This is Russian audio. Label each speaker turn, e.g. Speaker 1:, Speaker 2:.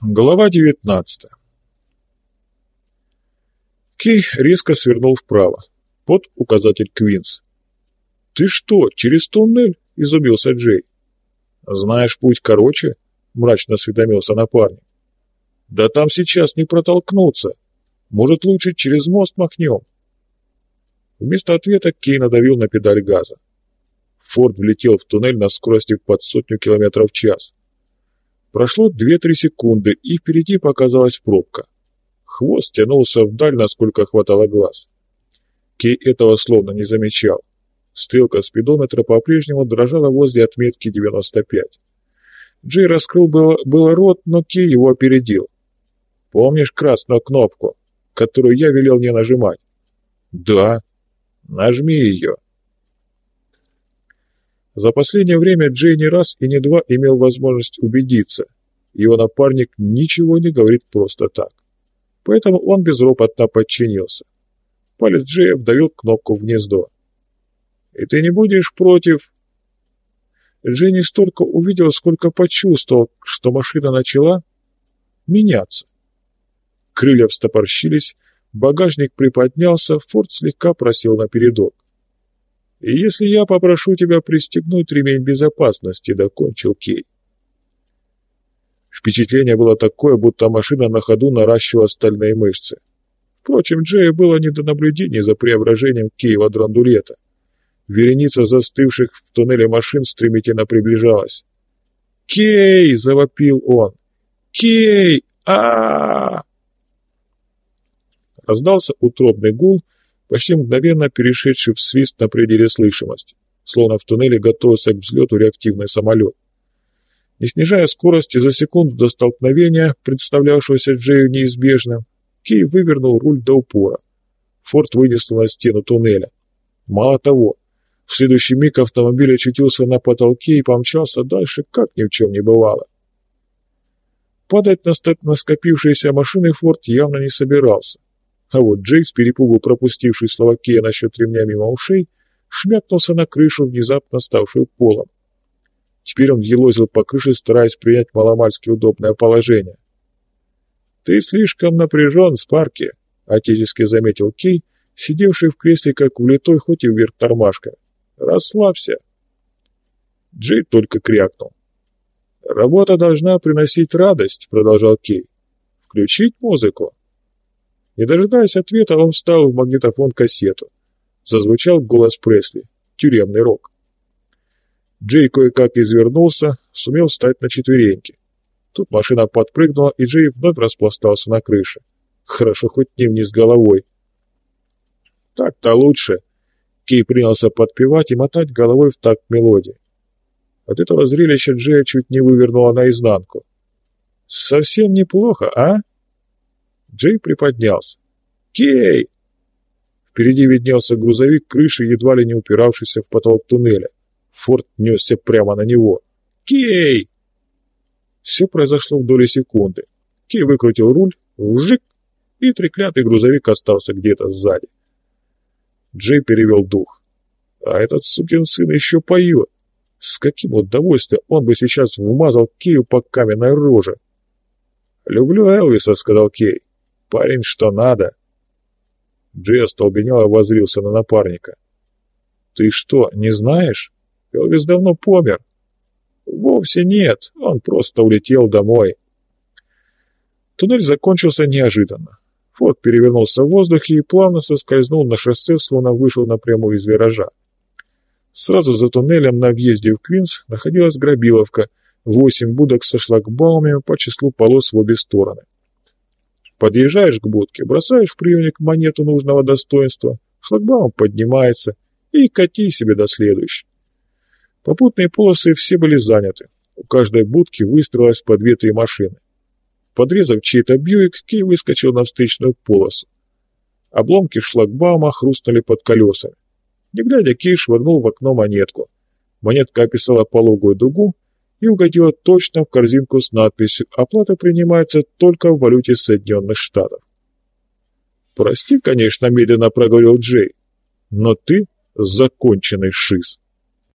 Speaker 1: Глава 19 Кей резко свернул вправо, под указатель Квинс. «Ты что, через туннель?» — изумился Джей. «Знаешь путь короче?» — мрачно осведомился напарник. «Да там сейчас не протолкнуться. Может, лучше через мост махнем?» Вместо ответа Кей надавил на педаль газа. Форд влетел в туннель на скорости под сотню километров в час. Прошло 2-3 секунды, и впереди показалась пробка. Хвост тянулся вдаль, насколько хватало глаз. Кей этого словно не замечал. Стрелка спидометра по-прежнему дрожала возле отметки 95. Джей раскрыл было, было рот, но Кей его опередил. «Помнишь красную кнопку, которую я велел не нажимать?» «Да». «Нажми ее». За последнее время Джей не раз и не два имел возможность убедиться. Его напарник ничего не говорит просто так. Поэтому он безропотно подчинился. Палец Джея вдавил кнопку в гнездо. «И ты не будешь против...» Джей не столько увидел, сколько почувствовал, что машина начала меняться. Крылья встопорщились, багажник приподнялся, форт слегка просел на передок. И если я попрошу тебя пристегнуть ремень безопасности, докончил Кей. Впечатление было такое, будто машина на ходу наращивала стальные мышцы. Впрочем, Джею было не до наблюдений за преображением Киева драндулета. Вереница застывших в туннеле машин стремительно приближалась. «Кей!» — завопил он. «Кей! а, -а, -а Раздался утробный гул, почти мгновенно перешедший в свист на пределе слышимости, словно в туннеле готовился к взлету реактивный самолет. Не снижая скорости за секунду до столкновения, представлявшегося Джею неизбежным, Кей вывернул руль до упора. Форд вынесло на стену туннеля. Мало того, в следующий миг автомобиль очутился на потолке и помчался дальше, как ни в чем не бывало. Падать на, на скопившиеся машины Форд явно не собирался. А вот Джей, с перепугу пропустивший слова Кея насчет ремня мимо ушей, шмякнулся на крышу, внезапно ставшую полом. Теперь он елозил по крыше, стараясь принять маломальски удобное положение. «Ты слишком напряжен, Спарки», — отечески заметил Кей, сидевший в кресле как влитой, хоть и вверх тормашка. «Расслабься». Джей только крякнул. «Работа должна приносить радость», — продолжал Кей. «Включить музыку?» Не дожидаясь ответа, он встал в магнитофон кассету. Зазвучал голос Пресли. Тюремный рок. Джей кое-как извернулся, сумел встать на четвереньки. Тут машина подпрыгнула, и Джей вновь распластался на крыше. Хорошо, хоть не вниз головой. Так-то лучше. Кей принялся подпевать и мотать головой в такт мелодии. От этого зрелища Джея чуть не вывернула наизнанку. «Совсем неплохо, а?» Джей приподнялся. «Кей!» Впереди виднелся грузовик крыши, едва ли не упиравшийся в потолок туннеля. Форд несся прямо на него. «Кей!» Все произошло в доли секунды. Кей выкрутил руль, вжик, и треклятый грузовик остался где-то сзади. Джей перевел дух. А этот сукин сын еще поет. С каким удовольствием он бы сейчас вмазал Кею по каменной роже. «Люблю Элвиса», — сказал Кей. Парень что надо. Джей остолбенело возрился на напарника. Ты что, не знаешь? Элвис давно помер. Вовсе нет, он просто улетел домой. Туннель закончился неожиданно. Форд перевернулся в воздухе и плавно соскользнул на шоссе, словно вышел напрямую из виража. Сразу за туннелем на въезде в Квинс находилась грабиловка, восемь будок со шлагбаумами по числу полос в обе стороны. Подъезжаешь к будке, бросаешь в приемник монету нужного достоинства, шлагбаум поднимается и кати себе до следующей. Попутные полосы все были заняты. У каждой будки выстроилось по две-три машины. Подрезав чей-то бьюик, Кей выскочил на встречную полосу. Обломки шлагбаума хрустнули под колесами. Не глядя, Кей швырнул в окно монетку. Монетка описала пологую дугу и угодила точно в корзинку с надписью «Оплата принимается только в валюте Соединенных Штатов». «Прости, конечно, медленно проговорил Джей, но ты законченный шиз».